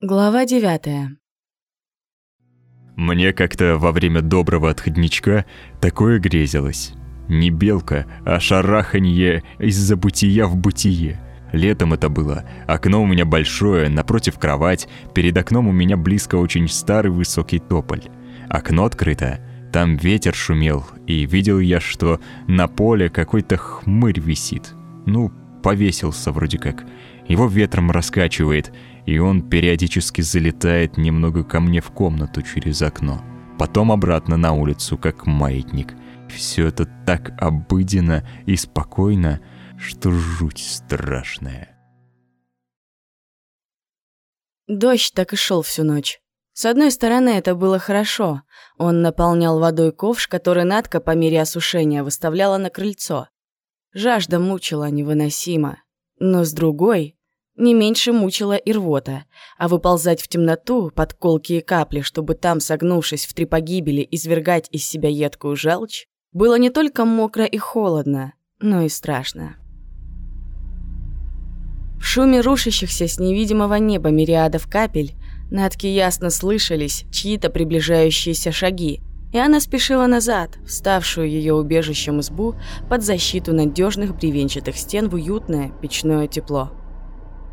Глава девятая. Мне как-то во время доброго отходничка такое грезилось. Не белка, а шараханье из-за бытия в бытие. Летом это было. Окно у меня большое, напротив кровать, перед окном у меня близко очень старый высокий тополь. Окно открыто, там ветер шумел, и видел я, что на поле какой-то хмырь висит. Ну, повесился вроде как. Его ветром раскачивает, и он периодически залетает немного ко мне в комнату через окно. Потом обратно на улицу, как маятник. Все это так обыденно и спокойно, что жуть страшная. Дождь так и шел всю ночь. С одной стороны, это было хорошо. Он наполнял водой ковш, который Надка по мере осушения выставляла на крыльцо. Жажда мучила невыносимо. Но с другой, не меньше мучила и рвота, а выползать в темноту под колкие капли, чтобы там, согнувшись в три погибели, извергать из себя едкую желчь, было не только мокро и холодно, но и страшно. В шуме рушащихся с невидимого неба мириадов капель Натке ясно слышались чьи-то приближающиеся шаги, и она спешила назад, вставшую ее убежищем избу под защиту надежных бревенчатых стен в уютное печное тепло.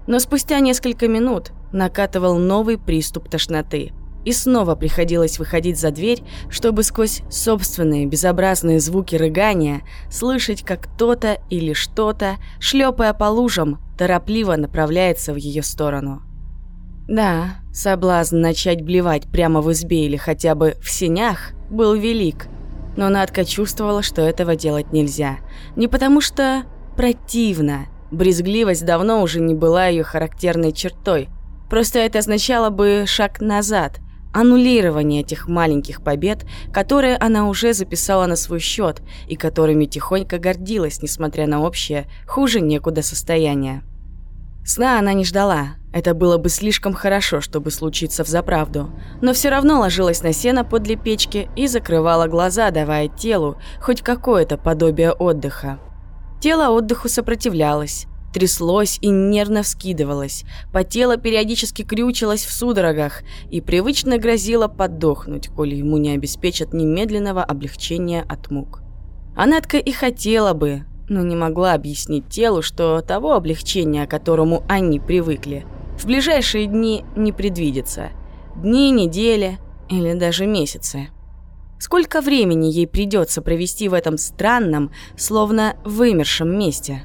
Но спустя несколько минут накатывал новый приступ тошноты. И снова приходилось выходить за дверь, чтобы сквозь собственные безобразные звуки рыгания слышать, как кто-то или что-то, шлепая по лужам, торопливо направляется в ее сторону. Да, соблазн начать блевать прямо в избе или хотя бы в сенях был велик, но Надка чувствовала, что этого делать нельзя. Не потому что противно – Брезгливость давно уже не была ее характерной чертой. Просто это означало бы шаг назад, аннулирование этих маленьких побед, которые она уже записала на свой счет и которыми тихонько гордилась, несмотря на общее хуже некуда состояние. Сна она не ждала. Это было бы слишком хорошо, чтобы случиться в заправду. Но все равно ложилась на сено подле печки и закрывала глаза, давая телу хоть какое-то подобие отдыха. Тело отдыху сопротивлялось, тряслось и нервно вскидывалось, потело периодически крючилось в судорогах и привычно грозило подохнуть, коли ему не обеспечат немедленного облегчения от мук. Анетка и хотела бы, но не могла объяснить телу, что того облегчения, к которому они привыкли, в ближайшие дни не предвидится. Дни, недели или даже месяцы. Сколько времени ей придется провести в этом странном, словно вымершем месте?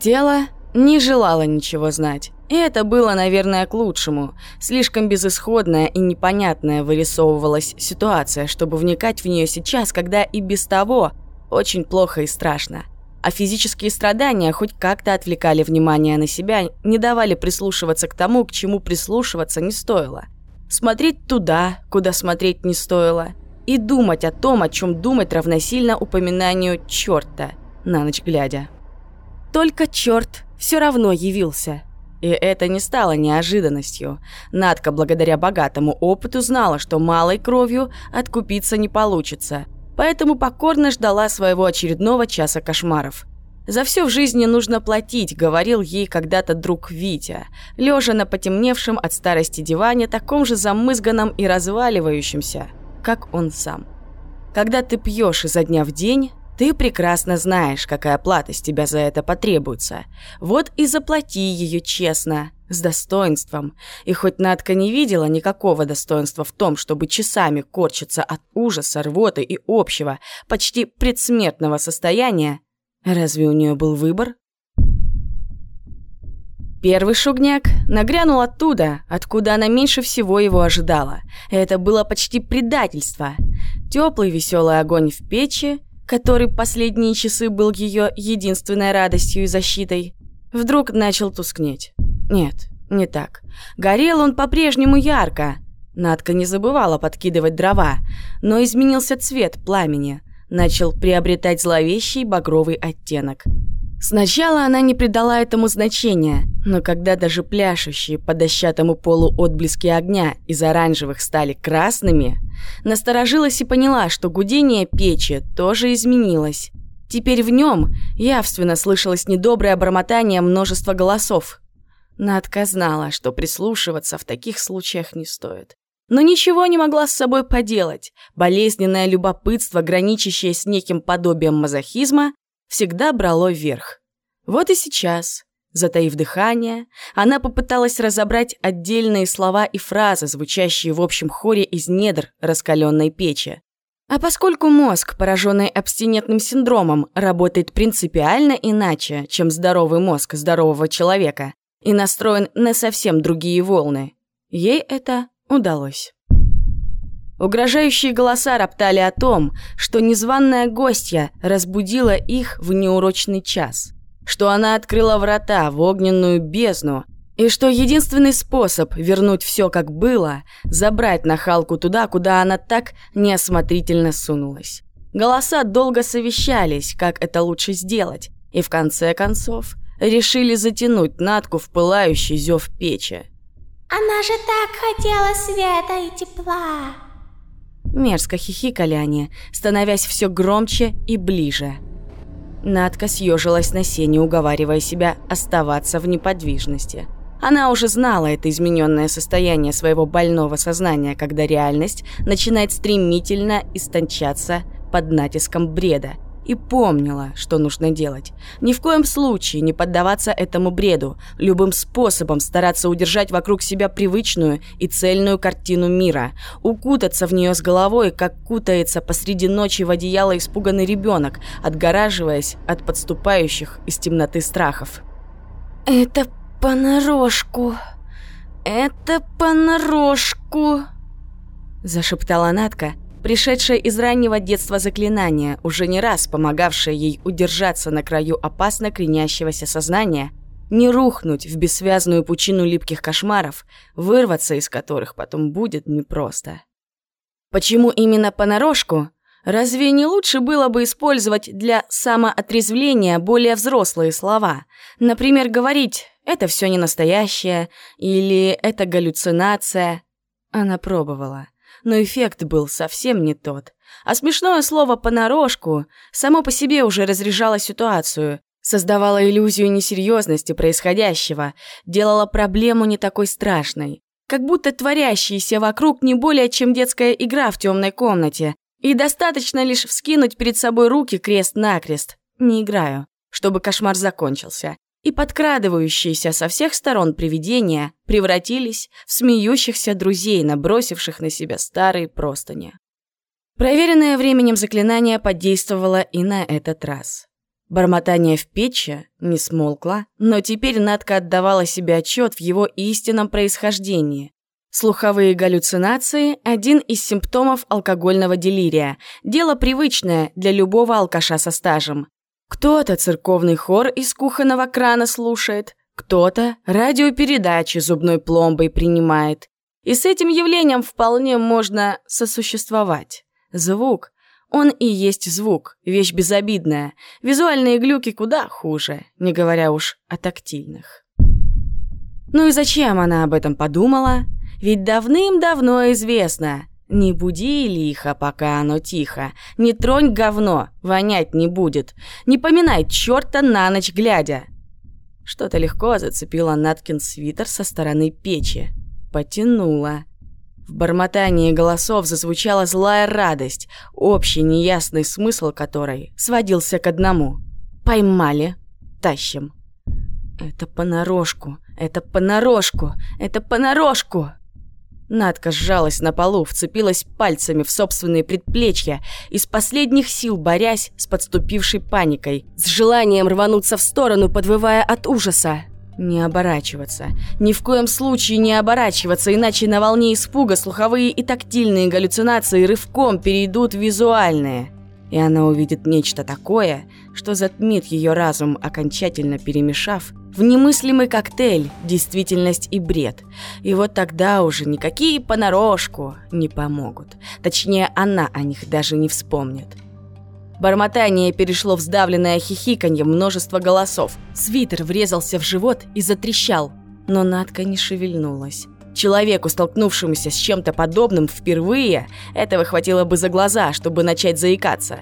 Тело не желало ничего знать. И это было, наверное, к лучшему. Слишком безысходная и непонятная вырисовывалась ситуация, чтобы вникать в нее сейчас, когда и без того очень плохо и страшно. А физические страдания хоть как-то отвлекали внимание на себя, не давали прислушиваться к тому, к чему прислушиваться не стоило. Смотреть туда, куда смотреть не стоило – и думать о том, о чем думать равносильно упоминанию черта на ночь глядя. Только черт все равно явился. И это не стало неожиданностью. Надка, благодаря богатому опыту, знала, что малой кровью откупиться не получится, поэтому покорно ждала своего очередного часа кошмаров. «За все в жизни нужно платить», — говорил ей когда-то друг Витя, лежа на потемневшем от старости диване, таком же замызганном и разваливающемся — как он сам. Когда ты пьешь изо дня в день, ты прекрасно знаешь, какая плата с тебя за это потребуется. Вот и заплати ее честно, с достоинством. И хоть Надка не видела никакого достоинства в том, чтобы часами корчиться от ужаса, рвоты и общего, почти предсмертного состояния, разве у нее был выбор? Первый шугняк нагрянул оттуда, откуда она меньше всего его ожидала. Это было почти предательство. Теплый веселый огонь в печи, который последние часы был ее единственной радостью и защитой, вдруг начал тускнеть. Нет, не так. Горел он по-прежнему ярко. Надка не забывала подкидывать дрова, но изменился цвет пламени, начал приобретать зловещий багровый оттенок. Сначала она не придала этому значения, но когда даже пляшущие по дощатому полу отблески огня из оранжевых стали красными, насторожилась и поняла, что гудение печи тоже изменилось. Теперь в нем явственно слышалось недоброе бормотание множества голосов. Надка знала, что прислушиваться в таких случаях не стоит. Но ничего не могла с собой поделать. Болезненное любопытство, граничащее с неким подобием мазохизма, всегда брало вверх. Вот и сейчас, затаив дыхание, она попыталась разобрать отдельные слова и фразы, звучащие в общем хоре из недр раскаленной печи. А поскольку мозг, пораженный абстинентным синдромом, работает принципиально иначе, чем здоровый мозг здорового человека, и настроен на совсем другие волны, ей это удалось. Угрожающие голоса роптали о том, что незваная гостья разбудила их в неурочный час, что она открыла врата в огненную бездну и что единственный способ вернуть все как было – забрать нахалку туда, куда она так неосмотрительно сунулась. Голоса долго совещались, как это лучше сделать, и в конце концов решили затянуть Натку в пылающий зев печи. «Она же так хотела света и тепла!» Мерзко хихикали они, становясь все громче и ближе. Надка съежилась на сене, уговаривая себя оставаться в неподвижности – она уже знала это измененное состояние своего больного сознания, когда реальность начинает стремительно истончаться под натиском бреда. И помнила, что нужно делать. Ни в коем случае не поддаваться этому бреду, любым способом стараться удержать вокруг себя привычную и цельную картину мира, укутаться в нее с головой, как кутается посреди ночи в одеяло испуганный ребенок, отгораживаясь от подступающих из темноты страхов. «Это понарошку. Это понарошку!» Зашептала Натка, пришедшая из раннего детства заклинания, уже не раз помогавшая ей удержаться на краю опасно кренящегося сознания, не рухнуть в бессвязную пучину липких кошмаров, вырваться из которых потом будет непросто. Почему именно понарошку? Разве не лучше было бы использовать для самоотрезвления более взрослые слова? Например, говорить это все не настоящее, или это галлюцинация. Она пробовала, но эффект был совсем не тот. А смешное слово «понарошку» само по себе уже разряжало ситуацию, создавало иллюзию несерьезности происходящего, делало проблему не такой страшной. Как будто творящиеся вокруг не более чем детская игра в темной комнате, и достаточно лишь вскинуть перед собой руки крест-накрест. Не играю, чтобы кошмар закончился и подкрадывающиеся со всех сторон привидения превратились в смеющихся друзей, набросивших на себя старые простыни. Проверенное временем заклинание подействовало и на этот раз. Бормотание в печи не смолкло, но теперь Надка отдавала себе отчет в его истинном происхождении. Слуховые галлюцинации – один из симптомов алкогольного делирия, дело привычное для любого алкаша со стажем. Кто-то церковный хор из кухонного крана слушает, кто-то радиопередачи зубной пломбой принимает. И с этим явлением вполне можно сосуществовать. Звук. Он и есть звук, вещь безобидная. Визуальные глюки куда хуже, не говоря уж о тактильных. Ну и зачем она об этом подумала? Ведь давным-давно известно – не буди лихо, пока оно тихо. Не тронь говно, вонять не будет. Не поминай черта на ночь глядя. Что-то легко зацепило Наткин свитер со стороны печи. Потянуло. В бормотании голосов зазвучала злая радость, общий неясный смысл которой сводился к одному. «Поймали. Тащим». «Это понарошку, это понарошку, это понарошку!» Надка сжалась на полу, вцепилась пальцами в собственные предплечья, из последних сил борясь с подступившей паникой, с желанием рвануться в сторону, подвывая от ужаса. Не оборачиваться. Ни в коем случае не оборачиваться, иначе на волне испуга слуховые и тактильные галлюцинации рывком перейдут в визуальные. И она увидит нечто такое, что затмит ее разум, окончательно перемешав в немыслимый коктейль, действительность и бред. И вот тогда уже никакие понарошку не помогут. Точнее, она о них даже не вспомнит. Бормотание перешло в сдавленное хихиканье множества голосов. Свитер врезался в живот и затрещал, но Надка не шевельнулась. Человеку, столкнувшемуся с чем-то подобным впервые, этого хватило бы за глаза, чтобы начать заикаться.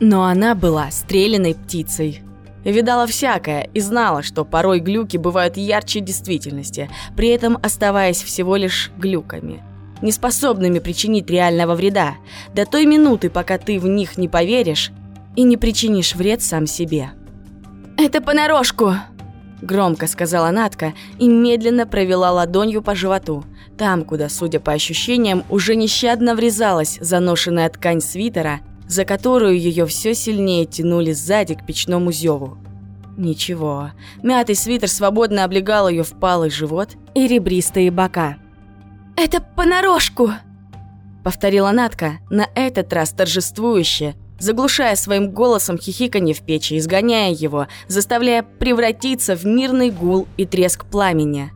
Но она была стреляной птицей, Видала всякое и знала, что порой глюки бывают ярче действительности, при этом оставаясь всего лишь глюками. Неспособными причинить реального вреда, до той минуты, пока ты в них не поверишь и не причинишь вред сам себе. «Это понарошку!» Громко сказала Натка и медленно провела ладонью по животу, там, куда, судя по ощущениям, уже нещадно врезалась заношенная ткань свитера, за которую ее все сильнее тянули сзади к печному зеву. Ничего, мятый свитер свободно облегал ее впалый живот и ребристые бока. «Это понарошку!» Повторила Натка, на этот раз торжествующе, заглушая своим голосом хихиканье в печи, изгоняя его, заставляя превратиться в мирный гул и треск пламени.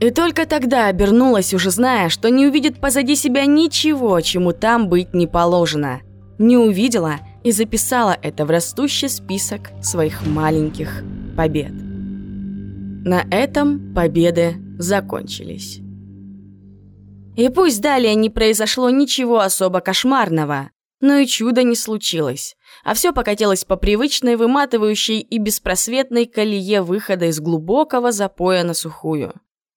И только тогда обернулась, уже зная, что не увидит позади себя ничего, чему там быть не положено. Не увидела и записала это в растущий список своих маленьких побед. На этом победы закончились. И пусть далее не произошло ничего особо кошмарного, но и чуда не случилось, а все покатилось по привычной, выматывающей и беспросветной колее выхода из глубокого запоя на сухую.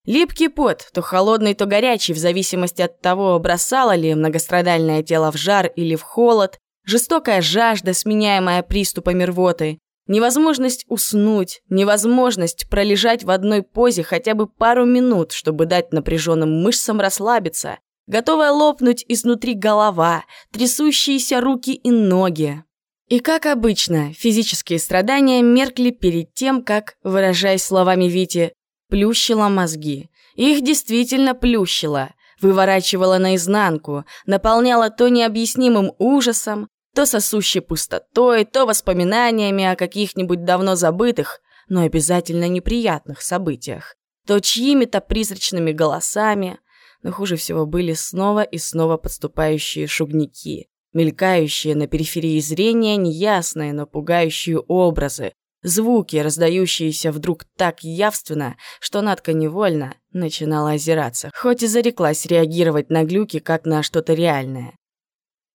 Липкий пот, то холодный, то горячий, в зависимости от того, бросало ли многострадальное тело в жар или в холод, жестокая жажда, сменяемая приступами рвоты, невозможность уснуть, невозможность пролежать в одной позе хотя бы пару минут, чтобы дать напряженным мышцам расслабиться, готовая лопнуть изнутри голова, трясущиеся руки и ноги. И как обычно, физические страдания меркли перед тем, как, выражаясь словами Вити, плющила мозги. Их действительно плющило, выворачивала наизнанку, наполняла то необъяснимым ужасом, то сосущей пустотой, то воспоминаниями о каких-нибудь давно забытых, но обязательно неприятных событиях, то чьими-то призрачными голосами, но хуже всего были снова и снова подступающие шугники, мелькающие на периферии зрения неясные, но пугающие образы, звуки, раздающиеся вдруг так явственно, что Надка невольно начинала озираться, хоть и зареклась реагировать на глюки как на что-то реальное.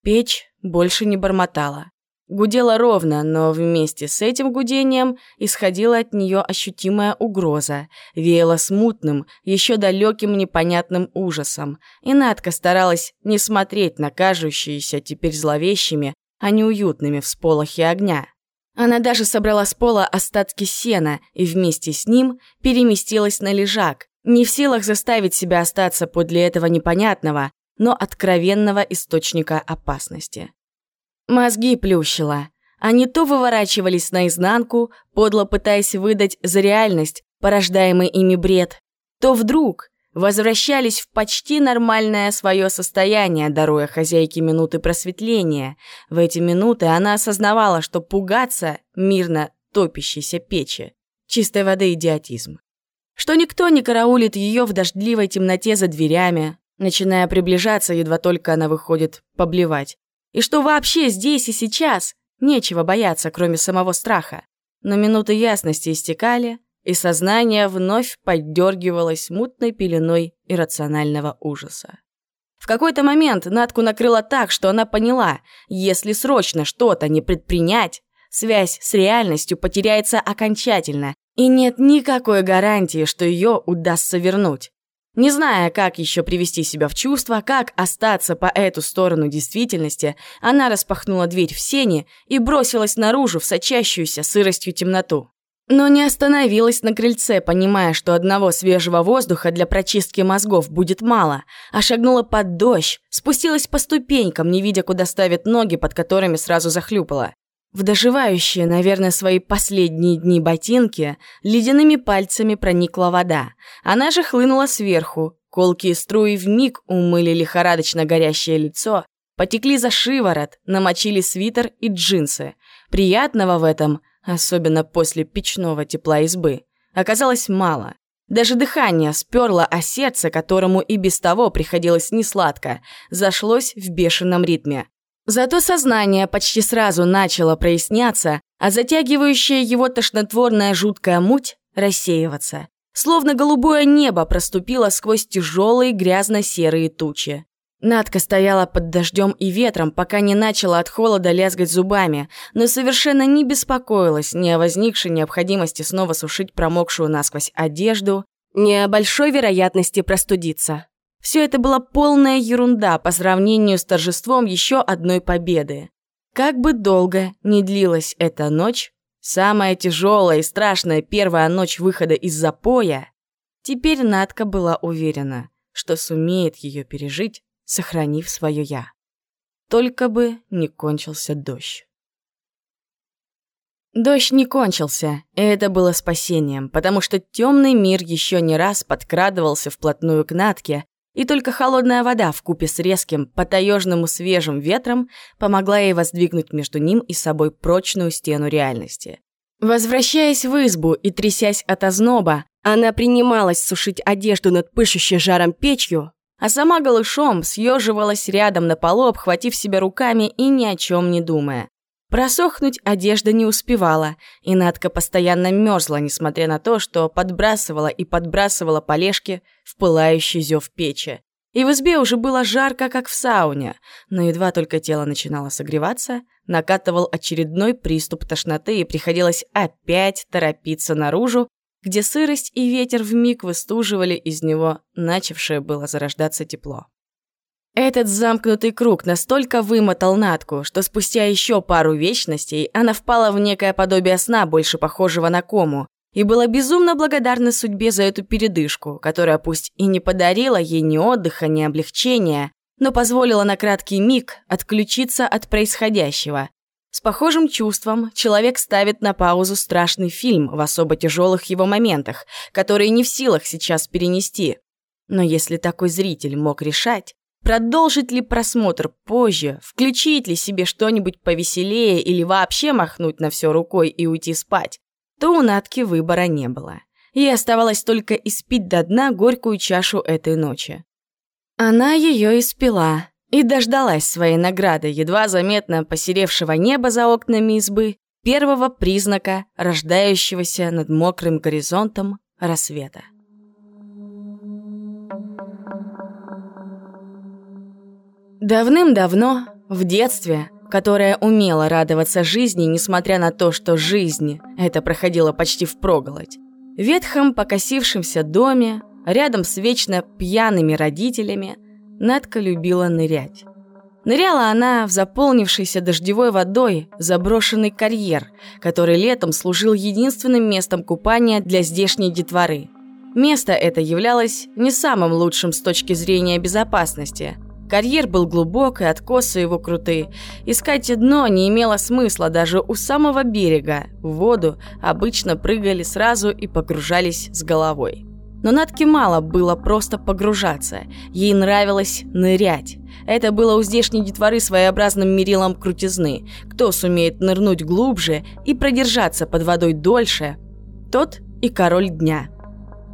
Печь больше не бормотала. Гудела ровно, но вместе с этим гудением исходила от нее ощутимая угроза, веяла смутным, еще далеким непонятным ужасом, и Надка старалась не смотреть на кажущиеся теперь зловещими, а неуютными всполохи огня. Она даже собрала с пола остатки сена и вместе с ним переместилась на лежак, не в силах заставить себя остаться подле этого непонятного, но откровенного источника опасности. Мозги плющило. Они то выворачивались наизнанку, подло пытаясь выдать за реальность порождаемый ими бред, то вдруг возвращались в почти нормальное свое состояние, даруя хозяйке минуты просветления. В эти минуты она осознавала, что пугаться мирно топящейся печи – чистой воды идиотизм. Что никто не караулит ее в дождливой темноте за дверями, начиная приближаться, едва только она выходит поблевать. И что вообще здесь и сейчас нечего бояться, кроме самого страха. Но минуты ясности истекали, и сознание вновь поддергивалось мутной пеленой иррационального ужаса. В какой-то момент Натку накрыло так, что она поняла, если срочно что-то не предпринять, связь с реальностью потеряется окончательно, и нет никакой гарантии, что ее удастся вернуть. Не зная, как еще привести себя в чувство, как остаться по эту сторону действительности, она распахнула дверь в сене и бросилась наружу в сочащуюся сыростью темноту. Но не остановилась на крыльце, понимая, что одного свежего воздуха для прочистки мозгов будет мало, а шагнула под дождь, спустилась по ступенькам, не видя, куда ставит ноги, под которыми сразу захлюпала. В доживающие, наверное, свои последние дни ботинки ледяными пальцами проникла вода. Она же хлынула сверху. Колкие струи вмиг умыли лихорадочно горящее лицо, потекли за шиворот, намочили свитер и джинсы. Приятного в этом – особенно после печного тепла избы, оказалось мало. Даже дыхание сперло, а сердце, которому и без того приходилось несладко, зашлось в бешеном ритме. Зато сознание почти сразу начало проясняться, а затягивающая его тошнотворная жуткая муть рассеиваться. Словно голубое небо проступило сквозь тяжелые грязно-серые тучи. Надка стояла под дождем и ветром, пока не начала от холода лязгать зубами, но совершенно не беспокоилась ни о возникшей необходимости снова сушить промокшую насквозь одежду, ни о большой вероятности простудиться. Все это была полная ерунда по сравнению с торжеством еще одной победы. Как бы долго ни длилась эта ночь, самая тяжелая и страшная первая ночь выхода из запоя, теперь Надка была уверена, что сумеет ее пережить сохранив свое «я». Только бы не кончился дождь. Дождь не кончился, и это было спасением, потому что темный мир еще не раз подкрадывался вплотную к Натке, и только холодная вода в купе с резким, по-таежному свежим ветром помогла ей воздвигнуть между ним и собой прочную стену реальности. Возвращаясь в избу и трясясь от озноба, она принималась сушить одежду над пышущей жаром печью, а сама голышом съеживалась рядом на полу, обхватив себя руками и ни о чем не думая. Просохнуть одежда не успевала, и Надка постоянно мерзла, несмотря на то, что подбрасывала и подбрасывала полежки в пылающий зев печи. И в избе уже было жарко, как в сауне, но едва только тело начинало согреваться, накатывал очередной приступ тошноты и приходилось опять торопиться наружу, где сырость и ветер вмиг выстуживали из него начавшее было зарождаться тепло. Этот замкнутый круг настолько вымотал Натку, что спустя еще пару вечностей она впала в некое подобие сна, больше похожего на кому, и была безумно благодарна судьбе за эту передышку, которая пусть и не подарила ей ни отдыха, ни облегчения, но позволила на краткий миг отключиться от происходящего с похожим чувством человек ставит на паузу страшный фильм в особо тяжелых его моментах, которые не в силах сейчас перенести. Но если такой зритель мог решать, продолжить ли просмотр позже, включить ли себе что-нибудь повеселее или вообще махнуть на все рукой и уйти спать, то у Натки выбора не было. Ей оставалось только испить до дна горькую чашу этой ночи. Она ее испила, и дождалась своей награды, едва заметно посеревшего неба за окнами избы, первого признака рождающегося над мокрым горизонтом рассвета. Давным-давно, в детстве, которое умело радоваться жизни, несмотря на то, что жизнь это проходила почти впроголодь, в ветхом покосившемся доме, рядом с вечно пьяными родителями, Надка любила нырять. Ныряла она в заполнившийся дождевой водой заброшенный карьер, который летом служил единственным местом купания для здешней детворы. Место это являлось не самым лучшим с точки зрения безопасности. Карьер был глубок, и откосы его крутые. Искать дно не имело смысла даже у самого берега. В воду обычно прыгали сразу и погружались с головой. Но Натке мало было просто погружаться. Ей нравилось нырять. Это было у здешней детворы своеобразным мерилом крутизны. Кто сумеет нырнуть глубже и продержаться под водой дольше, тот и король дня.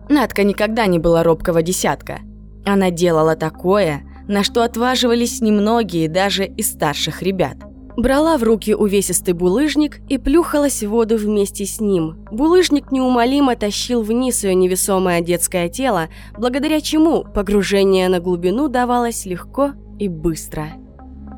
Натка никогда не была робкого десятка. Она делала такое, на что отваживались немногие даже из старших ребят брала в руки увесистый булыжник и плюхалась в воду вместе с ним. Булыжник неумолимо тащил вниз ее невесомое детское тело, благодаря чему погружение на глубину давалось легко и быстро.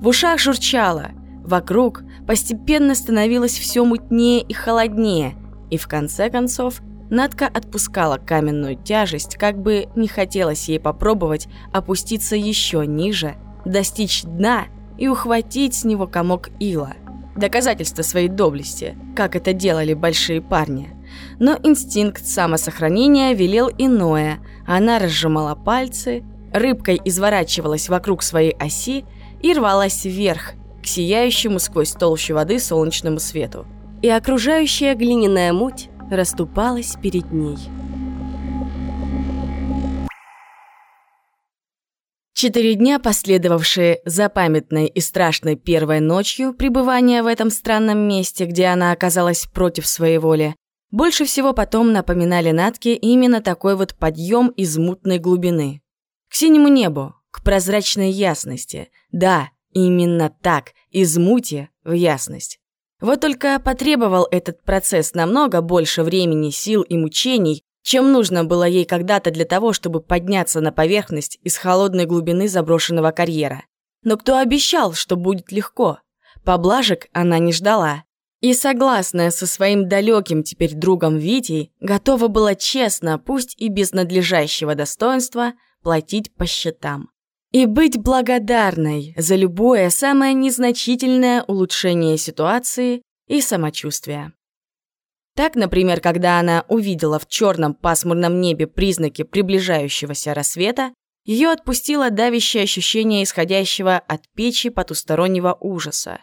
В ушах журчало, вокруг постепенно становилось все мутнее и холоднее, и в конце концов Надка отпускала каменную тяжесть, как бы не хотелось ей попробовать опуститься еще ниже, достичь дна – и ухватить с него комок ила. Доказательство своей доблести, как это делали большие парни. Но инстинкт самосохранения велел иное. Она разжимала пальцы, рыбкой изворачивалась вокруг своей оси и рвалась вверх, к сияющему сквозь толщу воды солнечному свету. И окружающая глиняная муть расступалась перед ней. Четыре дня, последовавшие за памятной и страшной первой ночью пребывания в этом странном месте, где она оказалась против своей воли, больше всего потом напоминали Натке именно такой вот подъем из мутной глубины. К синему небу, к прозрачной ясности. Да, именно так, из мути в ясность. Вот только потребовал этот процесс намного больше времени, сил и мучений, чем нужно было ей когда-то для того, чтобы подняться на поверхность из холодной глубины заброшенного карьера. Но кто обещал, что будет легко? Поблажек она не ждала. И, согласная со своим далеким теперь другом Витей, готова была честно, пусть и без надлежащего достоинства, платить по счетам. И быть благодарной за любое самое незначительное улучшение ситуации и самочувствия. Так, например, когда она увидела в черном пасмурном небе признаки приближающегося рассвета, ее отпустило давящее ощущение исходящего от печи потустороннего ужаса.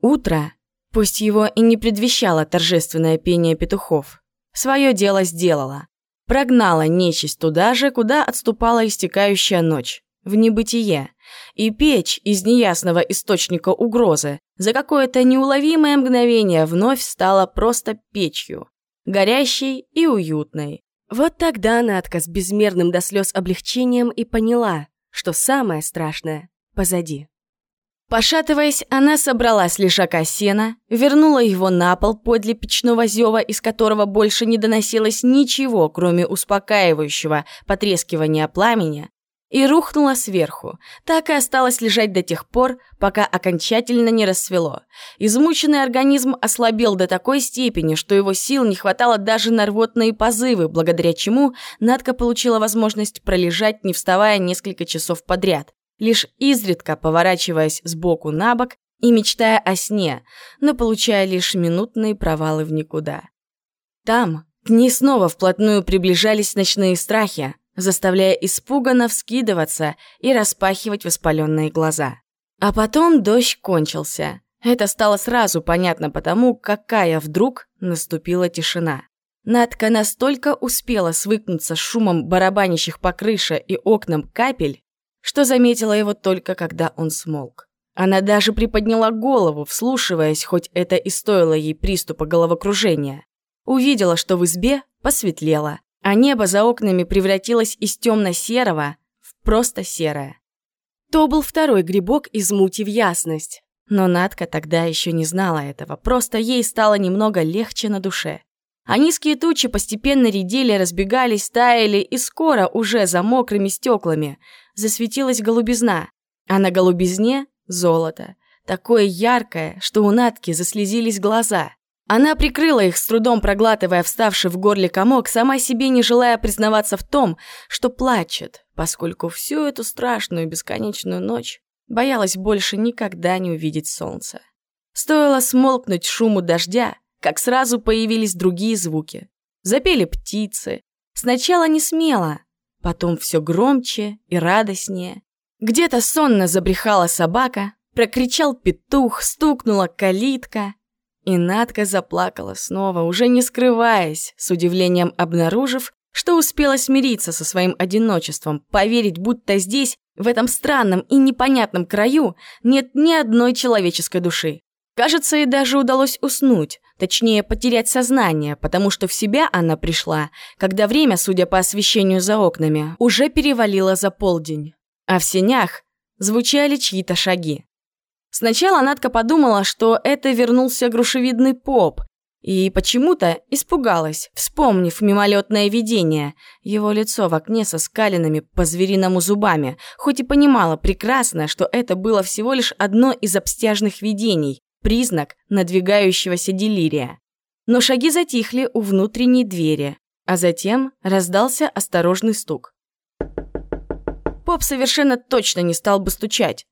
Утро, пусть его и не предвещало торжественное пение петухов, свое дело сделало. Прогнала нечисть туда же, куда отступала истекающая ночь, в небытие. И печь из неясного источника угрозы за какое-то неуловимое мгновение вновь стала просто печью, горящей и уютной. Вот тогда Надка с безмерным до слез облегчением и поняла, что самое страшное позади. Пошатываясь, она собрала с лежака сена, вернула его на пол подле печного зева, из которого больше не доносилось ничего, кроме успокаивающего потрескивания пламени, и рухнула сверху, так и осталась лежать до тех пор, пока окончательно не рассвело. Измученный организм ослабел до такой степени, что его сил не хватало даже на рвотные позывы, благодаря чему Надка получила возможность пролежать, не вставая несколько часов подряд, лишь изредка поворачиваясь сбоку на бок и мечтая о сне, но получая лишь минутные провалы в никуда. Там к ней снова вплотную приближались ночные страхи, заставляя испуганно вскидываться и распахивать воспаленные глаза. А потом дождь кончился. Это стало сразу понятно потому, какая вдруг наступила тишина. Надка настолько успела свыкнуться с шумом барабанящих по крыше и окнам капель, что заметила его только когда он смолк. Она даже приподняла голову, вслушиваясь, хоть это и стоило ей приступа головокружения. Увидела, что в избе посветлело, а небо за окнами превратилось из темно-серого в просто серое. То был второй грибок из мути в ясность. Но Надка тогда еще не знала этого, просто ей стало немного легче на душе. А низкие тучи постепенно редели, разбегались, таяли, и скоро уже за мокрыми стеклами засветилась голубизна. А на голубизне — золото. Такое яркое, что у Натки заслезились глаза. Она прикрыла их, с трудом проглатывая вставший в горле комок, сама себе не желая признаваться в том, что плачет, поскольку всю эту страшную бесконечную ночь боялась больше никогда не увидеть солнца. Стоило смолкнуть шуму дождя, как сразу появились другие звуки. Запели птицы. Сначала не смело, потом все громче и радостнее. Где-то сонно забрехала собака, прокричал петух, стукнула калитка. И Надка заплакала снова, уже не скрываясь, с удивлением обнаружив, что успела смириться со своим одиночеством, поверить, будто здесь, в этом странном и непонятном краю, нет ни одной человеческой души. Кажется, ей даже удалось уснуть, точнее, потерять сознание, потому что в себя она пришла, когда время, судя по освещению за окнами, уже перевалило за полдень. А в сенях звучали чьи-то шаги. Сначала Надка подумала, что это вернулся грушевидный поп, и почему-то испугалась, вспомнив мимолетное видение, его лицо в окне со скаленными по-звериному зубами, хоть и понимала прекрасно, что это было всего лишь одно из обстяжных видений, признак надвигающегося делирия. Но шаги затихли у внутренней двери, а затем раздался осторожный стук. Поп совершенно точно не стал бы стучать,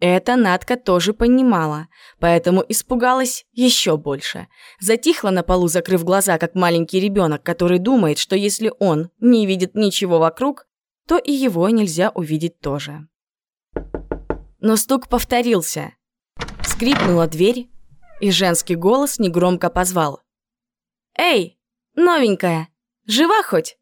это Надка тоже понимала, поэтому испугалась еще больше. Затихла на полу, закрыв глаза, как маленький ребенок, который думает, что если он не видит ничего вокруг, то и его нельзя увидеть тоже. Но стук повторился. Скрипнула дверь, и женский голос негромко позвал. «Эй, новенькая, жива хоть?»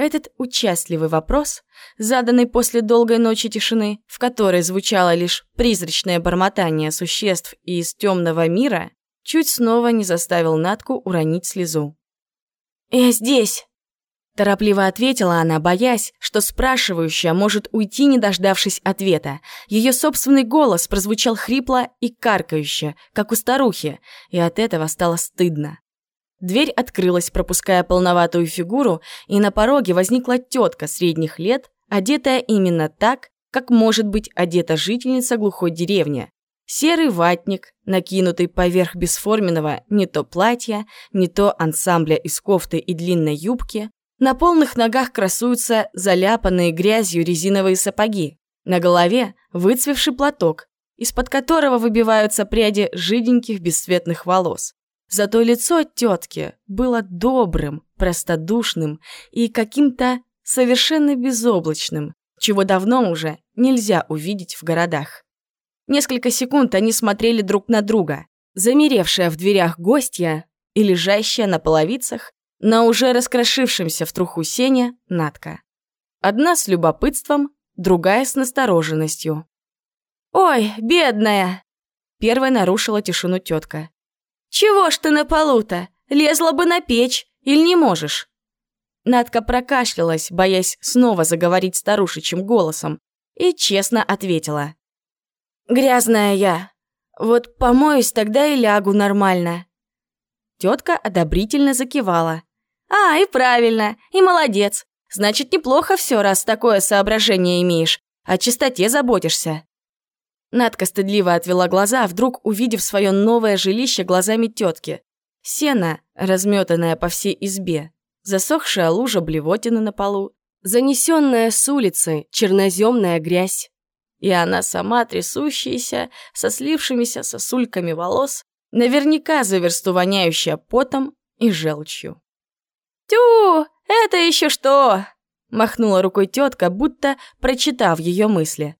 Этот участливый вопрос, заданный после долгой ночи тишины, в которой звучало лишь призрачное бормотание существ из темного мира, чуть снова не заставил Натку уронить слезу. «Я здесь!» Торопливо ответила она, боясь, что спрашивающая может уйти, не дождавшись ответа. Ее собственный голос прозвучал хрипло и каркающе, как у старухи, и от этого стало стыдно. Дверь открылась, пропуская полноватую фигуру, и на пороге возникла тетка средних лет, одетая именно так, как может быть одета жительница глухой деревни. Серый ватник, накинутый поверх бесформенного не то платья, не то ансамбля из кофты и длинной юбки. На полных ногах красуются заляпанные грязью резиновые сапоги. На голове выцвевший платок, из-под которого выбиваются пряди жиденьких бесцветных волос. Зато лицо тетки было добрым, простодушным и каким-то совершенно безоблачным, чего давно уже нельзя увидеть в городах. Несколько секунд они смотрели друг на друга, замеревшая в дверях гостья и лежащая на половицах на уже раскрошившемся в труху сене Натка. Одна с любопытством, другая с настороженностью. «Ой, бедная!» Первая нарушила тишину тетка. «Чего ж ты на полу-то? Лезла бы на печь, или не можешь?» Надка прокашлялась, боясь снова заговорить старушечьим голосом, и честно ответила. «Грязная я. Вот помоюсь, тогда и лягу нормально». Тетка одобрительно закивала. «А, и правильно, и молодец. Значит, неплохо все, раз такое соображение имеешь. О чистоте заботишься». Надка стыдливо отвела глаза, вдруг увидев свое новое жилище глазами тетки. Сено, разметанное по всей избе, засохшая лужа блевотины на полу, занесенная с улицы черноземная грязь. И она сама, трясущаяся, со слившимися сосульками волос, наверняка за версту воняющая потом и желчью. «Тю, это еще что?» махнула рукой тетка, будто прочитав ее мысли.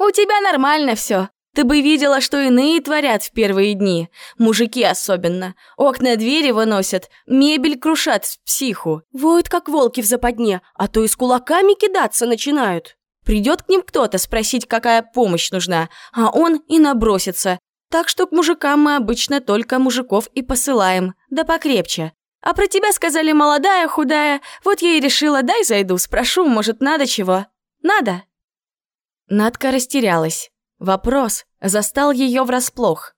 «У тебя нормально все. Ты бы видела, что иные творят в первые дни. Мужики особенно. Окна двери выносят, мебель крушат в психу. Воют, как волки в западне, а то и с кулаками кидаться начинают. Придет к ним кто-то спросить, какая помощь нужна, а он и набросится. Так что к мужикам мы обычно только мужиков и посылаем, да покрепче. А про тебя сказали молодая, худая, вот я и решила, дай зайду, спрошу, может, надо чего? Надо?» Надка растерялась. Вопрос застал ее врасплох.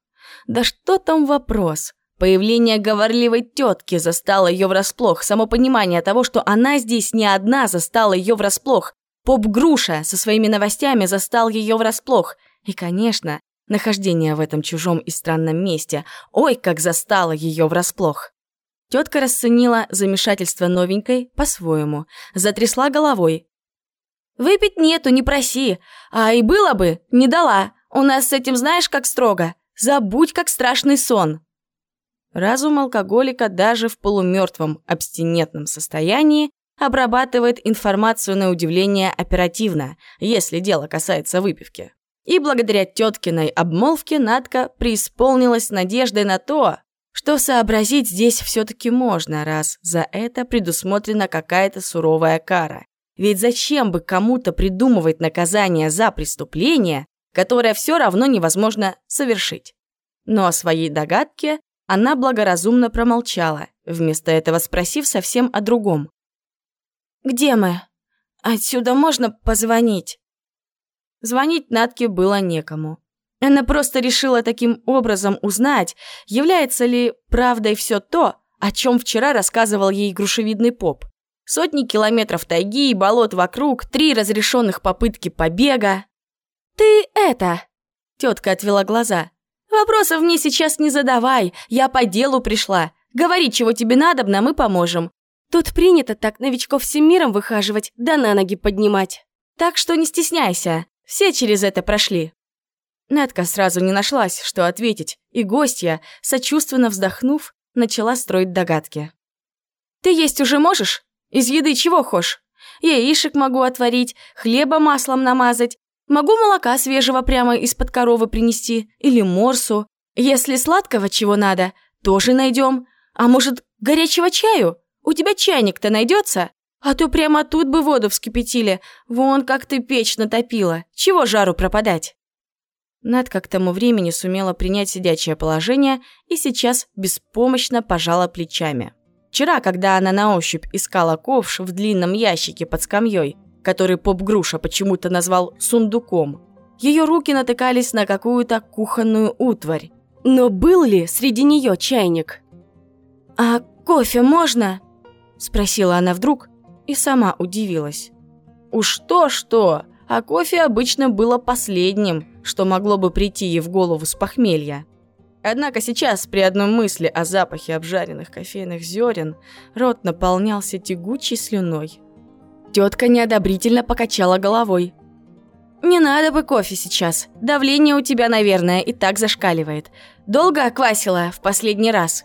Да что там вопрос? Появление говорливой тетки застало ее врасплох. Само понимание того, что она здесь не одна, застало ее врасплох. Поп-груша со своими новостями застал ее врасплох. И, конечно, нахождение в этом чужом и странном месте. Ой, как застало ее врасплох. Тетка расценила замешательство новенькой по-своему, затрясла головой, Выпить нету, не проси. А и было бы, не дала. У нас с этим знаешь, как строго. Забудь, как страшный сон. Разум алкоголика даже в полумертвом абстинентном состоянии обрабатывает информацию на удивление оперативно, если дело касается выпивки. И благодаря теткиной обмолвке Надка преисполнилась надеждой на то, что сообразить здесь все-таки можно, раз за это предусмотрена какая-то суровая кара. Ведь зачем бы кому-то придумывать наказание за преступление, которое все равно невозможно совершить? Но о своей догадке она благоразумно промолчала, вместо этого спросив совсем о другом. «Где мы? Отсюда можно позвонить?» Звонить Натке было некому. Она просто решила таким образом узнать, является ли правдой все то, о чем вчера рассказывал ей грушевидный поп. Сотни километров тайги и болот вокруг, три разрешенных попытки побега. «Ты это...» Тетка отвела глаза. «Вопросов мне сейчас не задавай, я по делу пришла. Говори, чего тебе надобно, мы поможем. Тут принято так новичков всем миром выхаживать, да на ноги поднимать. Так что не стесняйся, все через это прошли». Нетка сразу не нашлась, что ответить, и гостья, сочувственно вздохнув, начала строить догадки. «Ты есть уже можешь?» Из еды чего хошь? Яишек могу отварить, хлеба маслом намазать. Могу молока свежего прямо из-под коровы принести. Или морсу. Если сладкого чего надо, тоже найдем. А может, горячего чаю? У тебя чайник-то найдется? А то прямо тут бы воду вскипятили. Вон как ты печь натопила. Чего жару пропадать? Надка к тому времени сумела принять сидячее положение и сейчас беспомощно пожала плечами. Вчера, когда она на ощупь искала ковш в длинном ящике под скамьей, который поп-груша почему-то назвал сундуком, ее руки натыкались на какую-то кухонную утварь. Но был ли среди нее чайник? «А «Кофе можно?» – спросила она вдруг и сама удивилась. Уж то-что, а кофе обычно было последним, что могло бы прийти ей в голову с похмелья. Однако сейчас, при одной мысли о запахе обжаренных кофейных зерен, рот наполнялся тягучей слюной. Тетка неодобрительно покачала головой. «Не надо бы кофе сейчас. Давление у тебя, наверное, и так зашкаливает. Долго оквасила в последний раз?»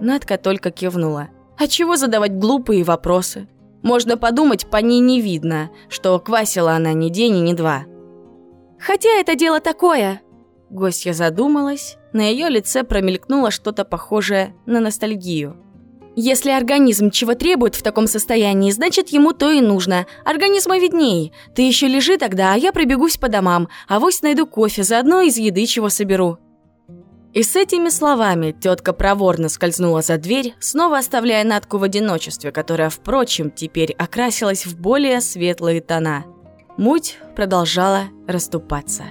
Надка только кивнула. «А чего задавать глупые вопросы? Можно подумать, по ней не видно, что квасила она ни день и ни два». «Хотя это дело такое!» Гостья задумалась, на ее лице промелькнуло что-то похожее на ностальгию. Если организм чего требует в таком состоянии, значит, ему то и нужно. Организму видней. Ты еще лежи тогда, а я пробегусь по домам. А вось найду кофе, заодно из еды чего соберу». И с этими словами тетка проворно скользнула за дверь, снова оставляя Натку в одиночестве, которая, впрочем, теперь окрасилась в более светлые тона. Муть продолжала расступаться.